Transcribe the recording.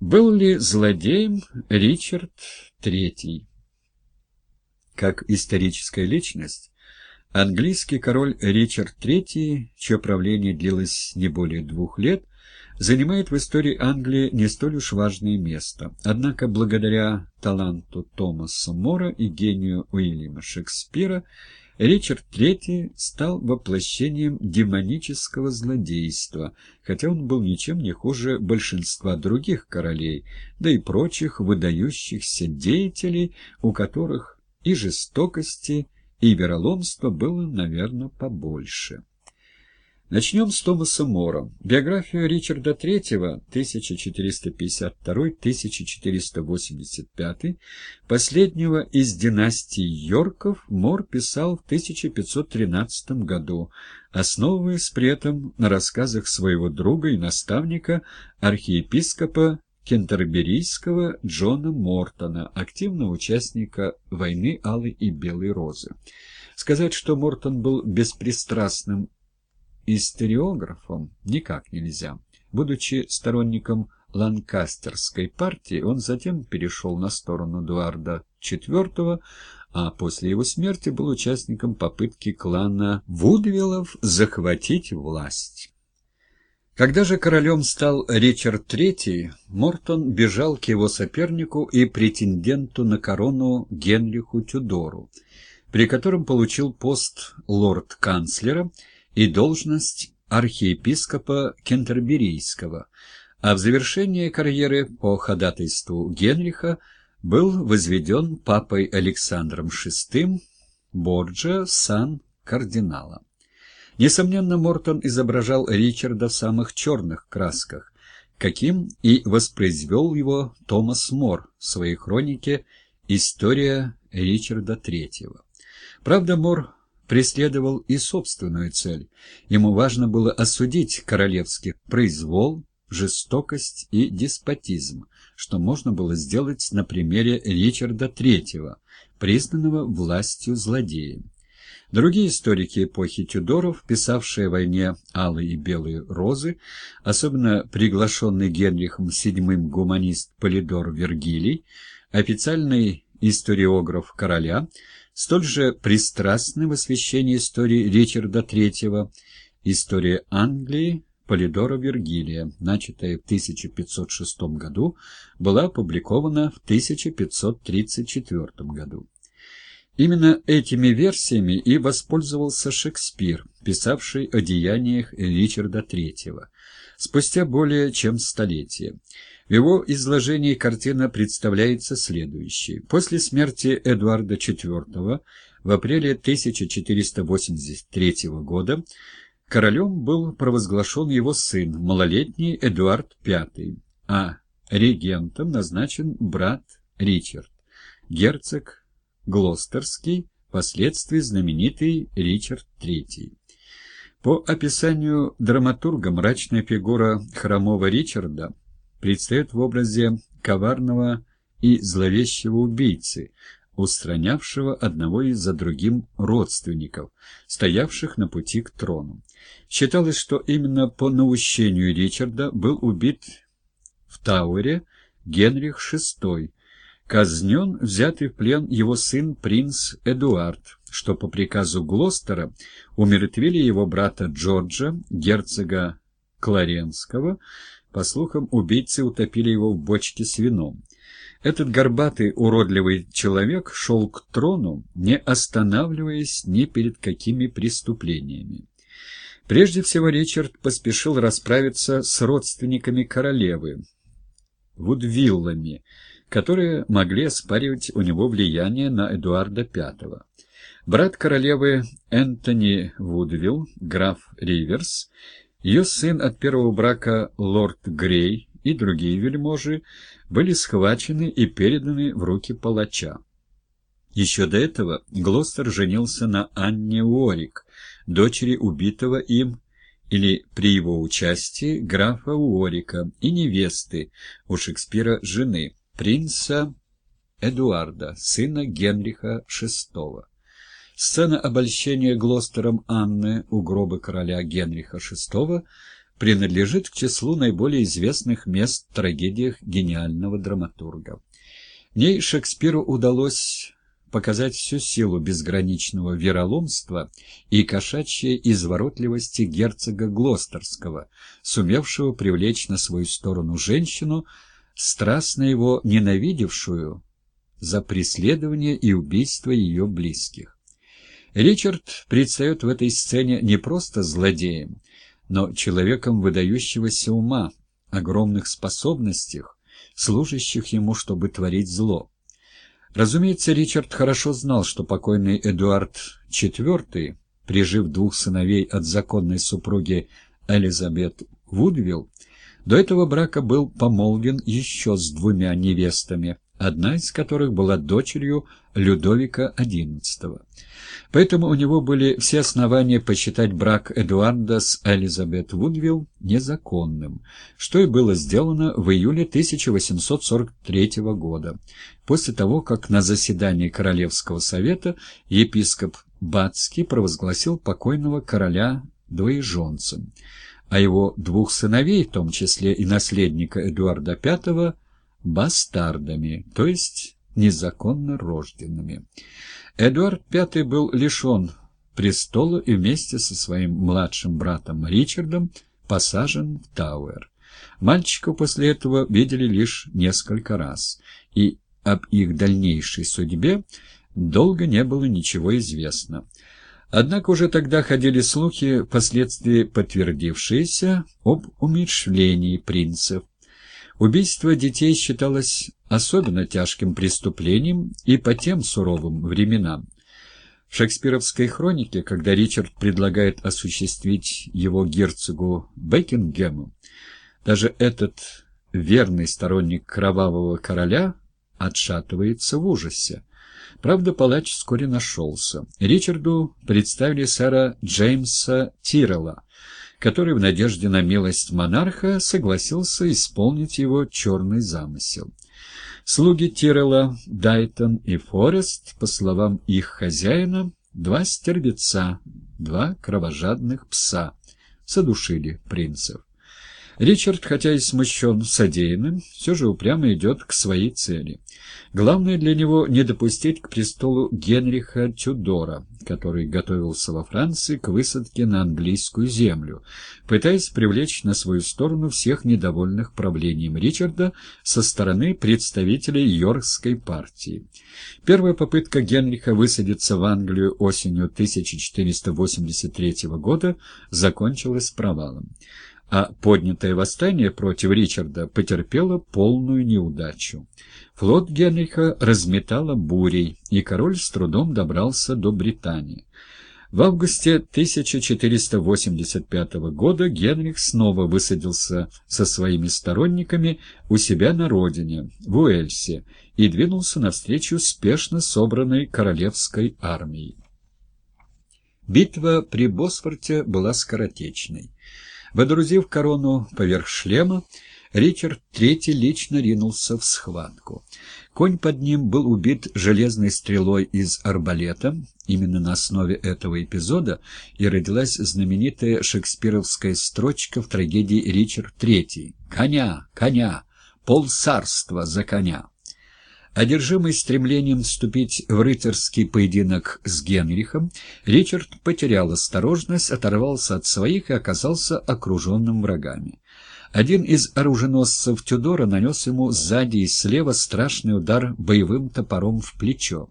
Был ли злодеем Ричард III? Как историческая личность, английский король Ричард III, чье правление длилось не более двух лет, занимает в истории Англии не столь уж важное место. Однако благодаря таланту Томаса Мора и гению Уильяма Шекспира Ричард III стал воплощением демонического злодейства, хотя он был ничем не хуже большинства других королей, да и прочих выдающихся деятелей, у которых и жестокости, и вероломства было, наверное, побольше. Начнем с Томаса Мора. Биографию Ричарда III 1452-1485, последнего из династии Йорков, Мор писал в 1513 году, основываясь при этом на рассказах своего друга и наставника, архиепископа кентерберийского Джона Мортона, активного участника войны Алой и Белой Розы. Сказать, что Мортон был беспристрастным историографом никак нельзя. Будучи сторонником Ланкастерской партии, он затем перешел на сторону Эдуарда IV, а после его смерти был участником попытки клана Вудвиллов захватить власть. Когда же королем стал Ричард III, Мортон бежал к его сопернику и претенденту на корону Генриху Тюдору, при котором получил пост лорд-канцлера и должность архиепископа Кентерберийского, а в завершение карьеры по ходатайству Генриха был возведен папой Александром VI Борджа сан кардинала. Несомненно, Мортон изображал Ричарда в самых черных красках, каким и воспроизвел его Томас Мор в своей хронике «История Ричарда III». Правда, Мор преследовал и собственную цель. Ему важно было осудить королевский произвол, жестокость и деспотизм, что можно было сделать на примере Ричарда III, признанного властью злодея. Другие историки эпохи Тюдоров, писавшие о войне «Алые и белые розы», особенно приглашенный Генрихом VII гуманист Полидор Вергилий, официальный историограф короля, столь же пристрастны в освещении истории Ричарда III, история Англии Полидора Вергилия, начатая в 1506 году, была опубликована в 1534 году. Именно этими версиями и воспользовался Шекспир, писавший о деяниях Ричарда III, спустя более чем столетие. В его изложении картина представляется следующей. После смерти Эдуарда IV в апреле 1483 года королем был провозглашен его сын, малолетний Эдуард V, а регентом назначен брат Ричард, герцог Глостерский, впоследствии знаменитый Ричард III. По описанию драматурга мрачная фигура хромого Ричарда – предстает в образе коварного и зловещего убийцы, устранявшего одного из за другим родственников, стоявших на пути к трону. Считалось, что именно по наущению Ричарда был убит в Тауэре Генрих VI, казнен взятый в плен его сын принц Эдуард, что по приказу Глостера умертвили его брата Джорджа, герцога Кларенского, по слухам, убийцы утопили его в бочке с вином. Этот горбатый, уродливый человек шел к трону, не останавливаясь ни перед какими преступлениями. Прежде всего Ричард поспешил расправиться с родственниками королевы, Вудвиллами, которые могли оспаривать у него влияние на Эдуарда V. Брат королевы Энтони Вудвилл, граф Риверс, ее сын от первого брака лорд Грей и другие вельможи были схвачены и переданы в руки палача. Еще до этого Глостер женился на Анне Уорик, дочери убитого им или при его участии графа Уорика и невесты у Шекспира жены, принца Эдуарда, сына Генриха VI. Сцена обольщения Глостером Анны у гроба короля Генриха VI принадлежит к числу наиболее известных мест в трагедиях гениального драматурга. В ней Шекспиру удалось показать всю силу безграничного вероломства и кошачьей изворотливости герцога Глостерского, сумевшего привлечь на свою сторону женщину, страстно его ненавидевшую за преследование и убийство ее близких. Ричард предстает в этой сцене не просто злодеем, но человеком выдающегося ума, огромных способностях, служащих ему, чтобы творить зло. Разумеется, Ричард хорошо знал, что покойный Эдуард IV, прижив двух сыновей от законной супруги Элизабет Вудвилл, до этого брака был помолвен еще с двумя невестами, одна из которых была дочерью Людовика XI. Поэтому у него были все основания посчитать брак Эдуарда с Элизабет Вудвилл незаконным, что и было сделано в июле 1843 года, после того, как на заседании Королевского совета епископ Бацкий провозгласил покойного короля двоеженцем, а его двух сыновей, в том числе и наследника Эдуарда V, бастардами, то есть незаконно рожденными. Эдуард V был лишен престола и вместе со своим младшим братом Ричардом посажен в Тауэр. Мальчиков после этого видели лишь несколько раз, и об их дальнейшей судьбе долго не было ничего известно. Однако уже тогда ходили слухи, впоследствии подтвердившиеся, об умершвлении принцев, Убийство детей считалось особенно тяжким преступлением и по тем суровым временам. В шекспировской хронике, когда Ричард предлагает осуществить его герцогу Бекингему, даже этот верный сторонник кровавого короля отшатывается в ужасе. Правда, палач вскоре нашелся. Ричарду представили сэра Джеймса Тиррелла, который в надежде на милость монарха согласился исполнить его черный замысел. Слуги Тирелла, Дайтон и Форест, по словам их хозяина, два стервеца, два кровожадных пса, задушили принцев. Ричард, хотя и смущен содеянным, все же упрямо идет к своей цели. Главное для него не допустить к престолу Генриха Тюдора, который готовился во Франции к высадке на английскую землю, пытаясь привлечь на свою сторону всех недовольных правлением Ричарда со стороны представителей Йоркской партии. Первая попытка Генриха высадиться в Англию осенью 1483 года закончилась провалом а поднятое восстание против Ричарда потерпело полную неудачу. Флот Генриха разметало бурей, и король с трудом добрался до Британии. В августе 1485 года Генрих снова высадился со своими сторонниками у себя на родине, в Уэльсе, и двинулся навстречу спешно собранной королевской армии. Битва при Босфорте была скоротечной. Водрузив корону поверх шлема, Ричард III лично ринулся в схватку. Конь под ним был убит железной стрелой из арбалета. Именно на основе этого эпизода и родилась знаменитая шекспировская строчка в трагедии «Ричард III» «Коня! Коня! Пол царства за коня!» Одержимый стремлением вступить в рыцарский поединок с Генрихом, Ричард потерял осторожность, оторвался от своих и оказался окруженным врагами. Один из оруженосцев Тюдора нанес ему сзади и слева страшный удар боевым топором в плечо.